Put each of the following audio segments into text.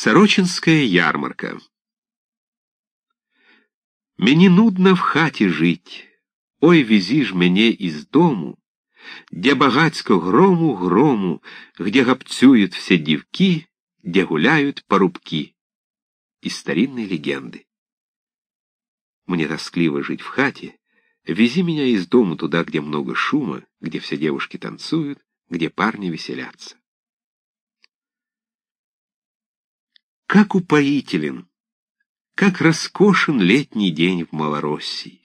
Сорочинская ярмарка Мені нудно в хаті жить, ой вези ж мене из дому, где багацько грому грому, где гопцуют все девки, где гуляют порубки. Из старинной легенды. Мне тоскливо жить в хате, вези меня из дому туда, где много шума, где все девушки танцуют, где парни веселятся. Как упоителен, как роскошен летний день в Малороссии.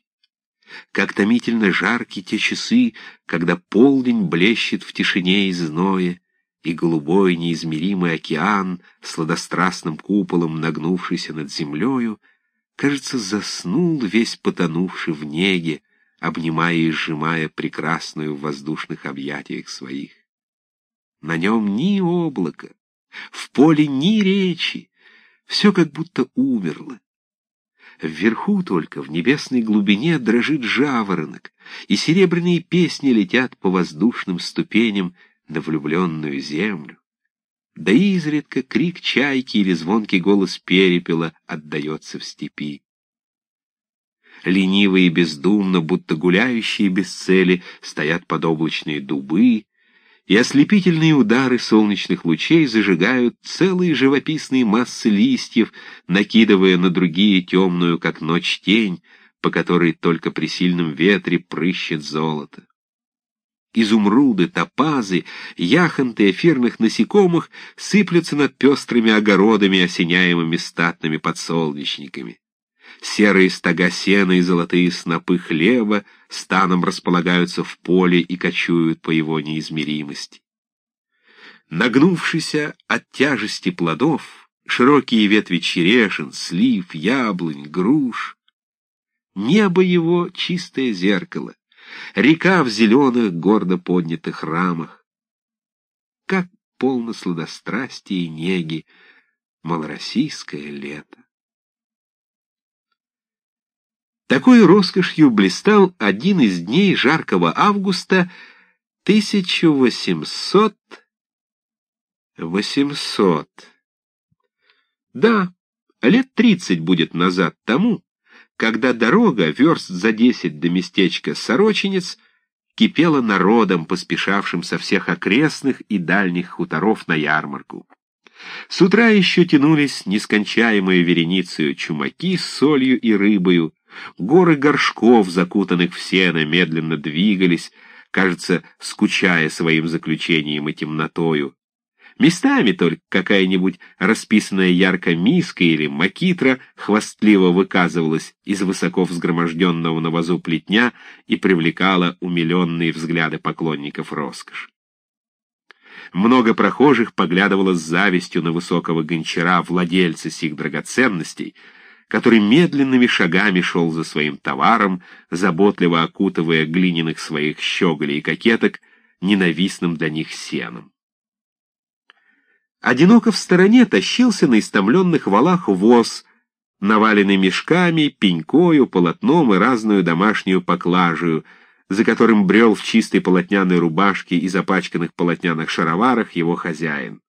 Как томительно жарки те часы, когда полдень блещет в тишине и зное, и голубой неизмеримый океан, сладострастным куполом нагнувшийся над землею, кажется, заснул весь потонувший в неге, обнимая и сжимая прекрасную в воздушных объятиях своих. На нем ни облака, в поле ни речи, все как будто умерло. Вверху только, в небесной глубине, дрожит жаворонок, и серебряные песни летят по воздушным ступеням на влюбленную землю. Да изредка крик чайки или звонкий голос перепела отдается в степи. Лениво и бездумно, будто гуляющие без цели, стоят подоблачные дубы, и ослепительные удары солнечных лучей зажигают целые живописные массы листьев, накидывая на другие темную, как ночь, тень, по которой только при сильном ветре прыщет золото. Изумруды, топазы, яхонты эфирных насекомых сыплются над пестрыми огородами, осеняемыми статными подсолнечниками. Серые стога сена и золотые снопы хлеба станом располагаются в поле и кочуют по его неизмеримости. Нагнувшийся от тяжести плодов, широкие ветви черешин, слив, яблонь, груш. Небо его — чистое зеркало, река в зеленых, гордо поднятых рамах. Как полно сладострастия и неги малороссийское лето. Такой роскошью блистал один из дней жаркого августа 1800... 800... Да, лет тридцать будет назад тому, когда дорога, верст за десять до местечка Сорочинец, кипела народом, поспешавшим со всех окрестных и дальних хуторов на ярмарку. С утра еще тянулись нескончаемые вереницею чумаки с солью и рыбою, Горы горшков, закутанных в сено, медленно двигались, кажется, скучая своим заключением и темнотою. Местами только какая-нибудь расписанная ярко миска или макитра хвастливо выказывалась из высоко взгроможденного на вазу плетня и привлекала умиленные взгляды поклонников роскоши. Много прохожих поглядывало с завистью на высокого гончара, владельца сих драгоценностей — который медленными шагами шел за своим товаром, заботливо окутывая глиняных своих щеголей и кокеток ненавистным для них сеном. Одиноко в стороне тащился на истомленных валах воз, наваленный мешками, пенькою, полотном и разную домашнюю поклажию, за которым брел в чистой полотняной рубашке и запачканных полотняных шароварах его хозяин.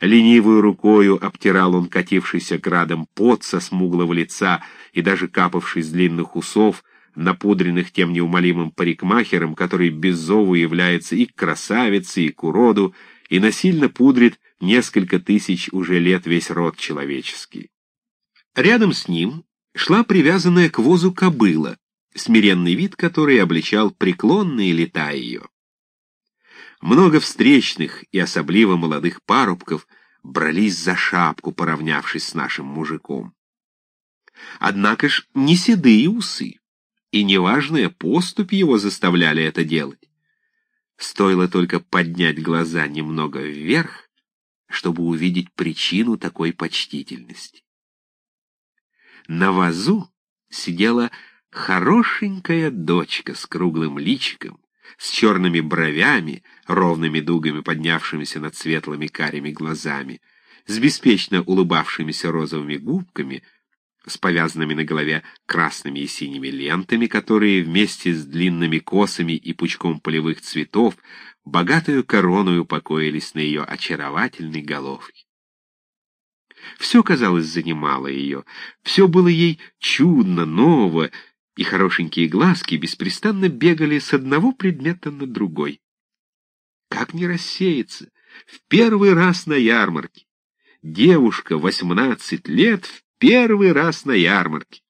Ленивую рукою обтирал он катившийся градом пот со смуглого лица и даже капавший с длинных усов, напудренных тем неумолимым парикмахером, который без зову является и к красавице, и к уроду, и насильно пудрит несколько тысяч уже лет весь род человеческий. Рядом с ним шла привязанная к возу кобыла, смиренный вид которой обличал преклонные лета ее. Много встречных и особливо молодых парубков брались за шапку, поравнявшись с нашим мужиком. Однако ж не седые усы, и неважная поступь его заставляли это делать. Стоило только поднять глаза немного вверх, чтобы увидеть причину такой почтительности. На вазу сидела хорошенькая дочка с круглым личиком, с черными бровями, ровными дугами поднявшимися над светлыми карими глазами, с беспечно улыбавшимися розовыми губками, с повязанными на голове красными и синими лентами, которые вместе с длинными косами и пучком полевых цветов богатую корону покоились на ее очаровательной головке. Все, казалось, занимало ее, все было ей чудно, ново, и хорошенькие глазки беспрестанно бегали с одного предмета на другой. Как не рассеяться? В первый раз на ярмарке. Девушка, восемнадцать лет, в первый раз на ярмарке.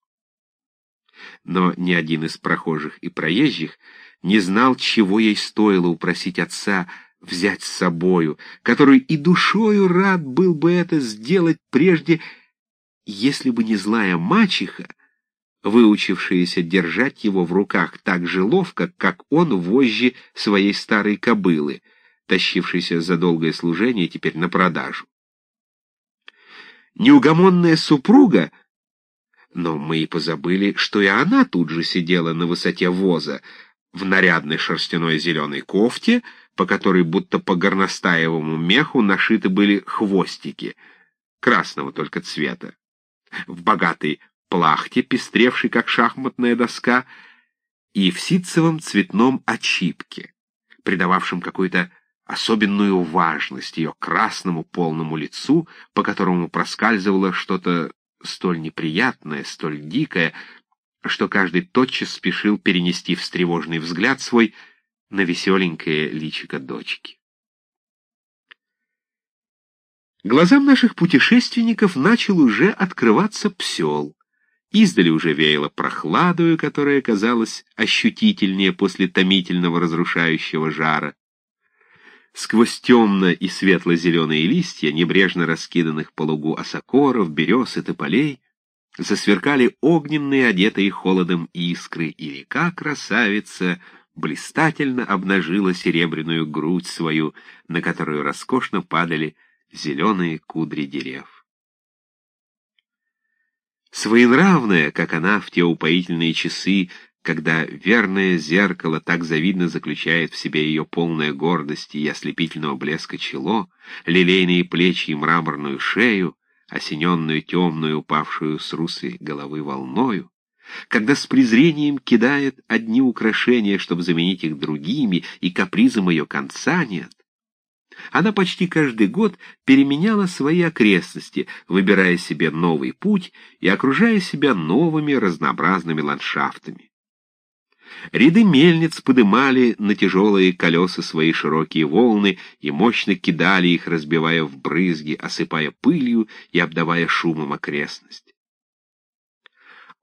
Но ни один из прохожих и проезжих не знал, чего ей стоило упросить отца взять с собою, который и душою рад был бы это сделать прежде, если бы не злая мачеха, выучившаяся держать его в руках так же ловко, как он вожжи своей старой кобылы, тащившейся за долгое служение теперь на продажу. Неугомонная супруга, но мы и позабыли, что и она тут же сидела на высоте воза, в нарядной шерстяной зеленой кофте, по которой будто по горностаевому меху нашиты были хвостики, красного только цвета, в богатой плахте, пестревшей как шахматная доска, и в ситцевом цветном очипке, придававшем какую-то особенную важность ее красному полному лицу, по которому проскальзывало что-то столь неприятное, столь дикое, что каждый тотчас спешил перенести встревоженный взгляд свой на веселенькое личико дочки. Глазам наших путешественников начал уже открываться псел. Издали уже веяло прохладою, которая казалась ощутительнее после томительного разрушающего жара. Сквозь темно- и светло-зеленые листья, небрежно раскиданных по лугу осокоров, берез и тополей, засверкали огненные, одетые холодом искры, и река красавица блистательно обнажила серебряную грудь свою, на которую роскошно падали зеленые кудри дерев. Своенравная, как она в те упоительные часы, когда верное зеркало так завидно заключает в себе ее полная гордости и ослепительного блеска чело, лилейные плечи и мраморную шею, осененную темную, упавшую с русой головы волною, когда с презрением кидает одни украшения, чтобы заменить их другими, и капризом ее конца нет, она почти каждый год переменяла свои окрестности, выбирая себе новый путь и окружая себя новыми разнообразными ландшафтами. Ряды мельниц подымали на тяжелые колеса свои широкие волны и мощно кидали их, разбивая в брызги, осыпая пылью и обдавая шумом окрестность.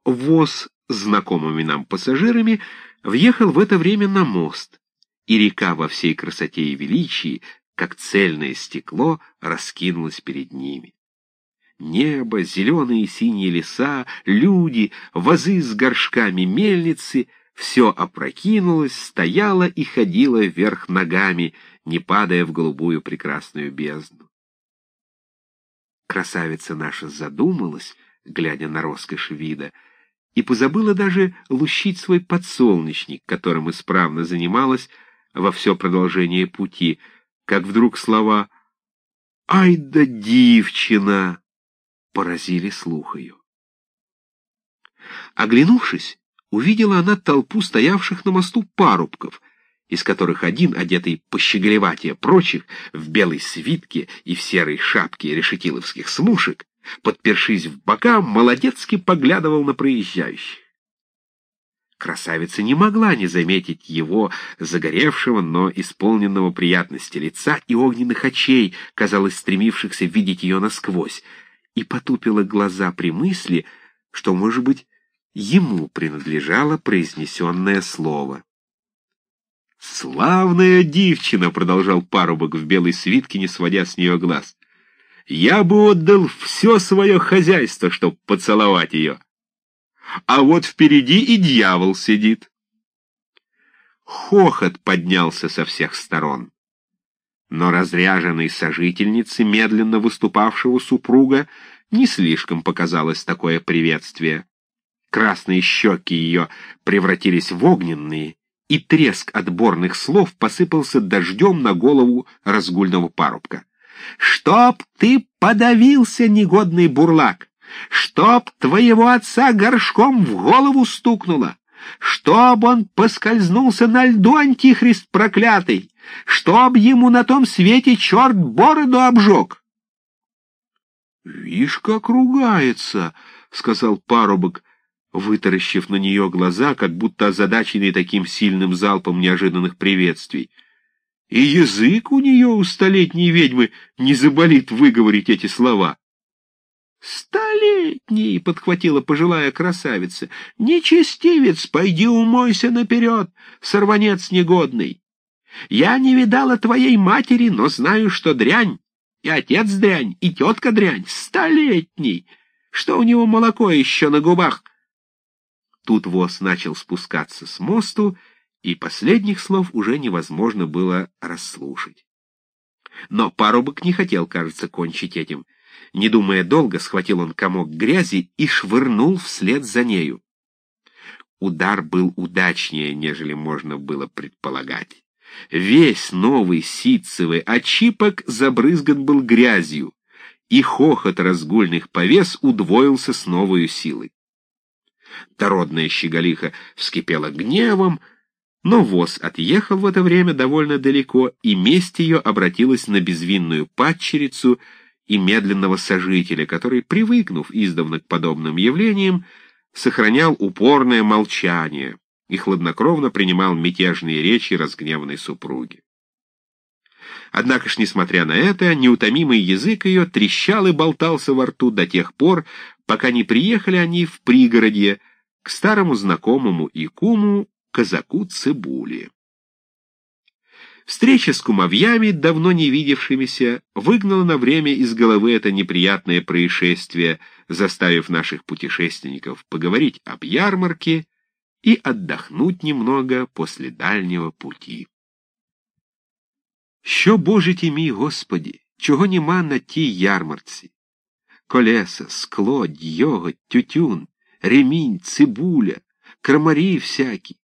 Воз с знакомыми нам пассажирами въехал в это время на мост, и река во всей красоте и величии, как цельное стекло, раскинулась перед ними. Небо, зеленые и синие леса, люди, вазы с горшками, мельницы — все опрокинулось, стояло и ходило вверх ногами, не падая в голубую прекрасную бездну. Красавица наша задумалась, глядя на роскошь вида, и позабыла даже лущить свой подсолнечник, которым исправно занималась во все продолжение пути, как вдруг слова «Ай да дивчина!» поразили слух. Оглянувшись, увидела она толпу стоявших на мосту парубков, из которых один, одетый пощеголеватее прочих, в белой свитке и в серой шапке решетиловских смушек, подпершись в бока, молодецки поглядывал на проезжающих. Красавица не могла не заметить его, загоревшего, но исполненного приятности лица и огненных очей, казалось, стремившихся видеть ее насквозь, и потупила глаза при мысли, что, может быть, ему принадлежало произнесенное слово. «Славная девчина!» — продолжал парубок в белой свитке, не сводя с нее глаз. «Я бы отдал все свое хозяйство, чтоб поцеловать ее. А вот впереди и дьявол сидит». Хохот поднялся со всех сторон. Но разряженной сожительнице медленно выступавшего супруга не слишком показалось такое приветствие. Красные щеки ее превратились в огненные, и треск отборных слов посыпался дождем на голову разгульного парубка. «Чтоб ты подавился, негодный бурлак! Чтоб твоего отца горшком в голову стукнуло! Чтоб он поскользнулся на льду, антихрист проклятый! Чтоб ему на том свете черт бороду обжег!» «Вишь, как ругается!» — сказал парубок, вытаращив на нее глаза, как будто озадаченный таким сильным залпом неожиданных приветствий. И язык у нее, у столетней ведьмы, не заболит выговорить эти слова. «Столетний!» — подхватила пожилая красавица. «Нечестивец, пойди умойся наперед, сорванец негодный! Я не видала твоей матери, но знаю, что дрянь, и отец дрянь, и тетка дрянь, столетний! Что у него молоко еще на губах?» Тут воз начал спускаться с мосту, и последних слов уже невозможно было расслушать. Но парубок не хотел, кажется, кончить этим. Не думая долго, схватил он комок грязи и швырнул вслед за нею. Удар был удачнее, нежели можно было предполагать. Весь новый ситцевый очипок забрызган был грязью, и хохот разгульных повес удвоился с новой силой. Дородная щеголиха вскипела гневом, но воз отъехал в это время довольно далеко, и месть ее обратилась на безвинную падчерицу и медленного сожителя, который, привыкнув издавна к подобным явлениям, сохранял упорное молчание и хладнокровно принимал мятежные речи разгневанной супруги. Однако ж, несмотря на это, неутомимый язык ее трещал и болтался во рту до тех пор, пока не приехали они в пригородье к старому знакомому и куму казаку Цибули. Встреча с кумовьями, давно не видевшимися, выгнала на время из головы это неприятное происшествие, заставив наших путешественников поговорить об ярмарке и отдохнуть немного после дальнего пути. Що, Боже мій, Господі, чого нема на тій ярмарці? Колеса, скло, дьоготь, тютюн, ремінь, цибуля, крамарі всякі.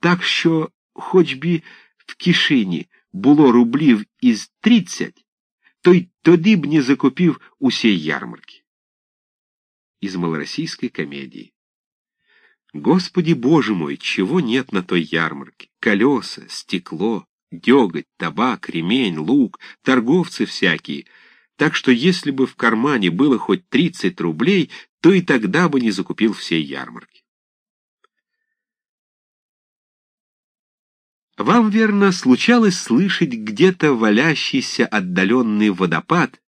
Так що, хоч би в кишені було рублів із тридцять, то й тоді б не закупив усей ярмарки. Из малороссийской комедии. Господи Боже мой, чего нет на той ярмарке? Колеса, стекло, деготь, табак, ремень, лук, торговцы всякие. Так что если бы в кармане было хоть тридцать рублей, то и тогда бы не закупил всей ярмарки. Вам, верно, случалось слышать где-то валящийся отдаленный водопад,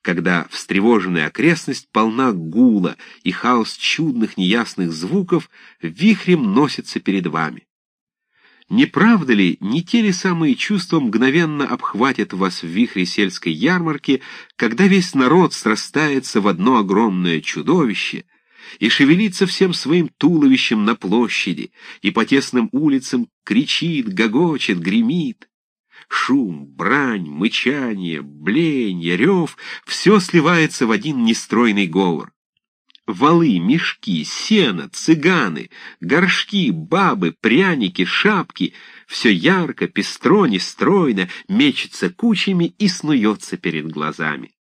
когда встревоженная окрестность полна гула, и хаос чудных неясных звуков вихрем носится перед вами. Не правда ли, не те ли самые чувства мгновенно обхватят вас в вихре сельской ярмарки, когда весь народ срастается в одно огромное чудовище и шевелится всем своим туловищем на площади, и по тесным улицам кричит, гогочет, гремит? Шум, брань, мычание, бленье, рев — все сливается в один нестройный говор. Валы, мешки, сено, цыганы, горшки, бабы, пряники, шапки — все ярко, пестро, нестройно, мечется кучами и снуется перед глазами.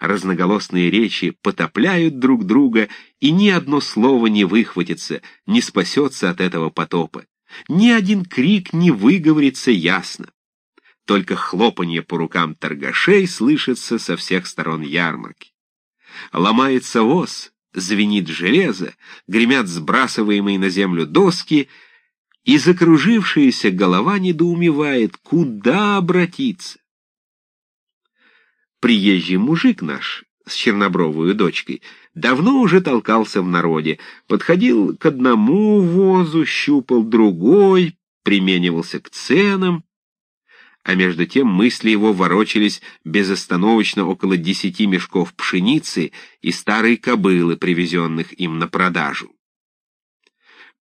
Разноголосные речи потопляют друг друга, и ни одно слово не выхватится, не спасется от этого потопа. Ни один крик не выговорится ясно. Только хлопанье по рукам торгашей слышится со всех сторон ярмарки. Ломается воз, звенит железо, гремят сбрасываемые на землю доски, и закружившаяся голова недоумевает, куда обратиться. Приезжий мужик наш с чернобровую дочкой давно уже толкался в народе, подходил к одному возу, щупал другой, применивался к ценам, а между тем мысли его ворочались безостановочно около десяти мешков пшеницы и старой кобылы, привезенных им на продажу.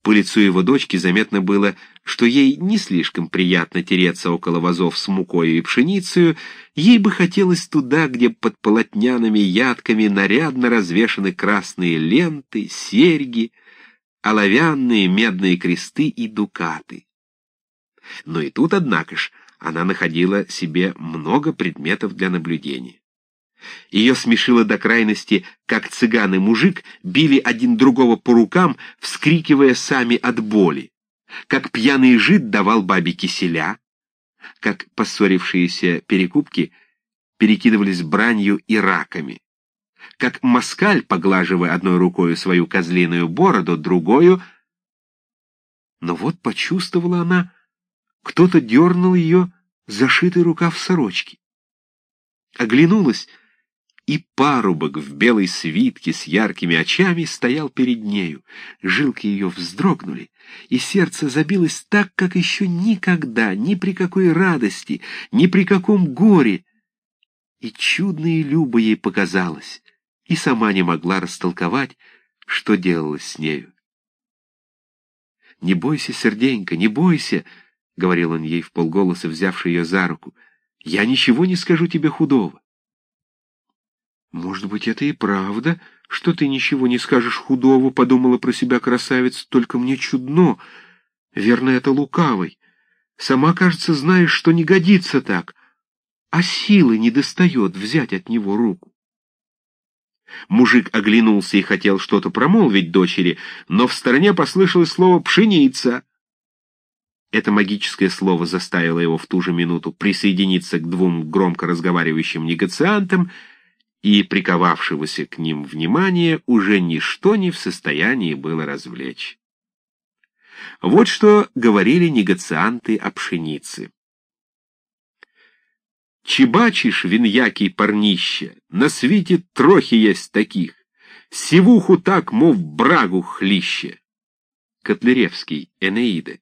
По лицу его дочки заметно было, что ей не слишком приятно тереться около вазов с мукой и пшеницей, ей бы хотелось туда, где под полотняными ядками нарядно развешаны красные ленты, серьги, оловянные медные кресты и дукаты. Но и тут, однако ж, она находила себе много предметов для наблюдения. Ее смешило до крайности, как цыган и мужик били один другого по рукам, вскрикивая сами от боли, как пьяный жид давал бабе киселя, как поссорившиеся перекупки перекидывались бранью и раками. как москаль, поглаживая одной рукой свою козлиную бороду, другую... Но вот почувствовала она, кто-то дернул ее зашитый рукав сорочки. Оглянулась, и парубок в белой свитке с яркими очами стоял перед нею. Жилки ее вздрогнули, и сердце забилось так, как еще никогда, ни при какой радости, ни при каком горе. И чудно и любо ей показалось, и сама не могла растолковать, что делалось с нею. «Не бойся, серденька, не бойся!» — говорил он ей в полголоса, взявший ее за руку. «Я ничего не скажу тебе худого». «Может быть, это и правда, что ты ничего не скажешь худого», — подумала про себя красавица, — «только мне чудно. Верно, это лукавый. Сама, кажется, знаешь, что не годится так, а силы не достает взять от него руку». Мужик оглянулся и хотел что-то промолвить дочери, но в стороне послышалось слово «пшеница». Это магическое слово заставило его в ту же минуту присоединиться к двум громко разговаривающим негациантам — и приковавшегося к ним внимания уже ничто не в состоянии было развлечь. Вот что говорили негацианты о пшенице. Чебачишь, виньякий парнище, на свете трохи есть таких, сивуху так, мов брагу хлище. Котляревский, Энеида.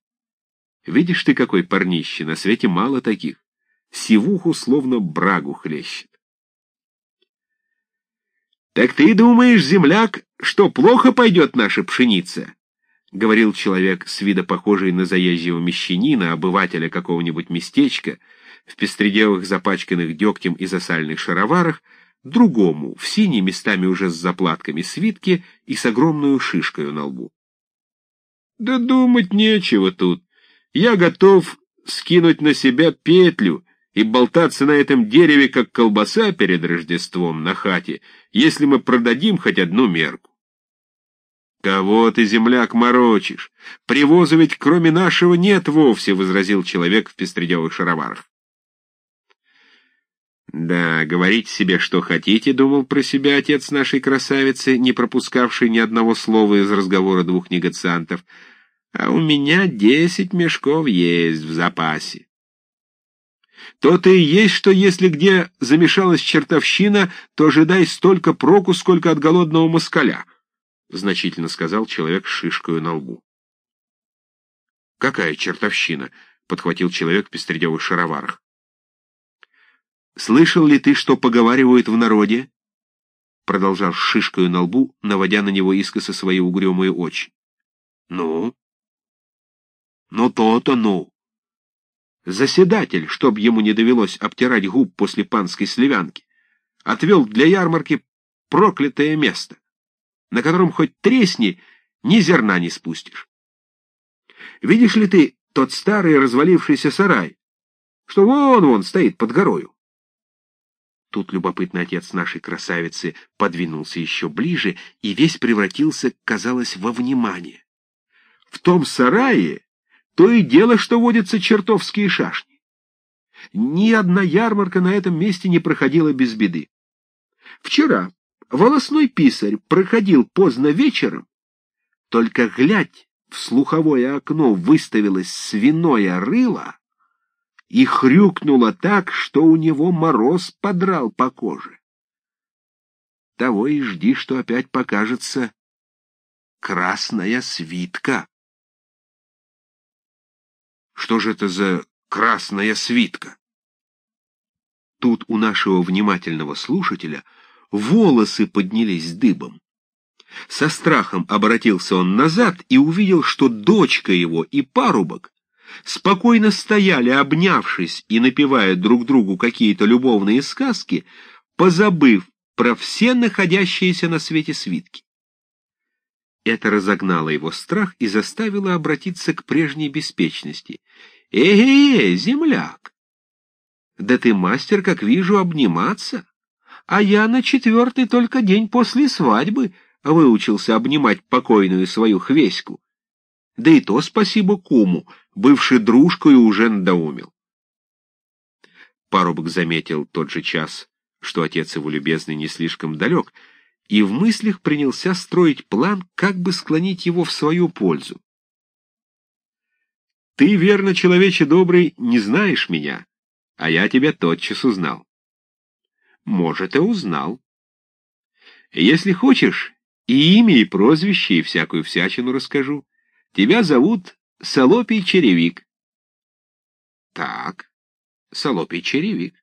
Видишь ты, какой парнище, на свете мало таких, сивуху словно брагу хлещет. «Так ты думаешь, земляк, что плохо пойдет наша пшеница?» — говорил человек с вида похожий на заезжего мещанина, обывателя какого-нибудь местечка, в пестредевых запачканных дегтем и засальных шароварах, другому, в синей местами уже с заплатками свитки и с огромную шишкой на лбу. «Да думать нечего тут. Я готов скинуть на себя петлю и болтаться на этом дереве, как колбаса перед Рождеством на хате, если мы продадим хоть одну мерку. «Кого ты, земляк, морочишь? Привоза ведь кроме нашего нет вовсе», — возразил человек в пестредевых шароварах. «Да, говорите себе, что хотите», — думал про себя отец нашей красавицы, не пропускавший ни одного слова из разговора двух негациантов, «а у меня десять мешков есть в запасе». То-то и есть, что если где замешалась чертовщина, то ожидай столько проку, сколько от голодного москаля, — значительно сказал человек с шишкою на лбу. — Какая чертовщина? — подхватил человек в пестредевых шароварах. — Слышал ли ты, что поговаривают в народе? — продолжал с шишкою на лбу, наводя на него искоса свои угрюмые очи. — Ну? — Ну то-то, ну. Заседатель, чтоб ему не довелось обтирать губ после панской сливянки, отвел для ярмарки проклятое место, на котором хоть тресни, ни зерна не спустишь. Видишь ли ты тот старый развалившийся сарай, что вон-вон стоит под горою? Тут любопытный отец нашей красавицы подвинулся еще ближе и весь превратился, казалось, во внимание. В том сарае то и дело, что водятся чертовские шашни. Ни одна ярмарка на этом месте не проходила без беды. Вчера волосной писарь проходил поздно вечером, только глядь, в слуховое окно выставилось свиное рыло и хрюкнуло так, что у него мороз подрал по коже. Того и жди, что опять покажется красная свитка. Что же это за красная свитка? Тут у нашего внимательного слушателя волосы поднялись дыбом. Со страхом обратился он назад и увидел, что дочка его и парубок спокойно стояли, обнявшись и напевая друг другу какие-то любовные сказки, позабыв про все находящиеся на свете свитки. Это разогнало его страх и заставило обратиться к прежней беспечности. «Э-э-э, земляк! Да ты мастер, как вижу, обниматься, а я на четвертый только день после свадьбы выучился обнимать покойную свою хвеську. Да и то спасибо куму, бывший дружкою уже надоумил». Парубок заметил тот же час что отец его любезный не слишком далек, и в мыслях принялся строить план, как бы склонить его в свою пользу. «Ты, верно, человече добрый, не знаешь меня, а я тебя тотчас узнал». «Может, и узнал. Если хочешь, и имя, и прозвище, и всякую всячину расскажу. Тебя зовут Солопий Черевик». «Так, Солопий Черевик».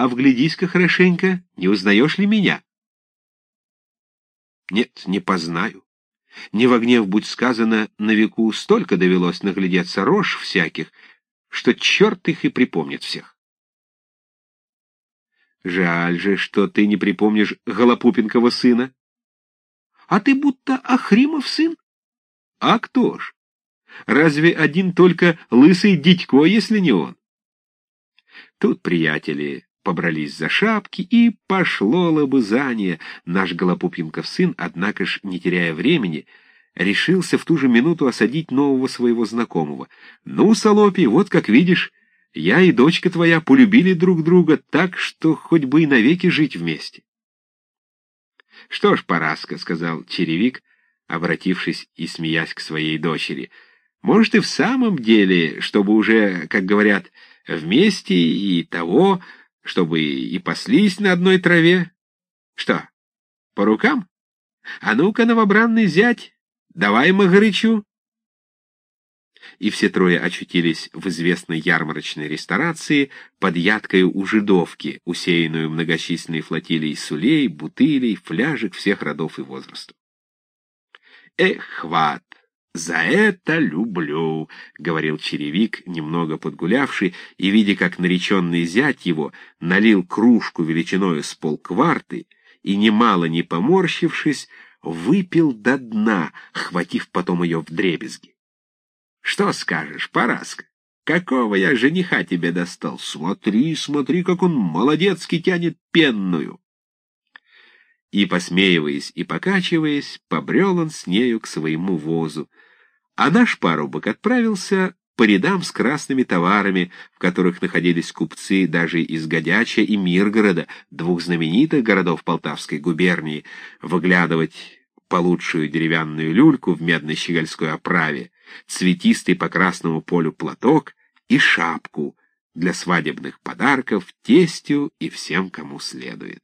А вглядись-ка хорошенько, не узнаешь ли меня? Нет, не познаю. Не во гнев будь сказано, на веку столько довелось наглядеться рожь всяких, что черт их и припомнит всех. Жаль же, что ты не припомнишь Голопупенкова сына. А ты будто Ахримов сын? А кто ж? Разве один только лысый дядько, если не он? Тут, приятели, побрались за шапки, и пошло лобызание. Наш Голопупенков сын, однако ж, не теряя времени, решился в ту же минуту осадить нового своего знакомого. «Ну, Солопий, вот как видишь, я и дочка твоя полюбили друг друга так, что хоть бы и навеки жить вместе». «Что ж, Параска», — сказал черевик, обратившись и смеясь к своей дочери, — «может, и в самом деле, чтобы уже, как говорят, вместе и того...» чтобы и паслись на одной траве. Что, по рукам? А ну-ка, новобранный зять, давай горячу. И все трое очутились в известной ярмарочной ресторации под ядкой у жидовки, усеянную многочисленной флотилией сулей, бутылей, фляжек всех родов и возрастов. Эх, хват! «За это люблю», — говорил черевик, немного подгулявший, и, видя, как нареченный зять его налил кружку величиною с полкварты и, немало не поморщившись, выпил до дна, хватив потом ее в дребезги. «Что скажешь, Параска? Какого я жениха тебе достал? Смотри, смотри, как он молодецки тянет пенную!» И, посмеиваясь и покачиваясь, побрел он с нею к своему возу, а наш парубок отправился по рядам с красными товарами, в которых находились купцы даже из Годяча и Миргорода, двух знаменитых городов Полтавской губернии, выглядывать получшую деревянную люльку в медно-щегольской оправе, цветистый по красному полю платок и шапку для свадебных подарков тестю и всем, кому следует.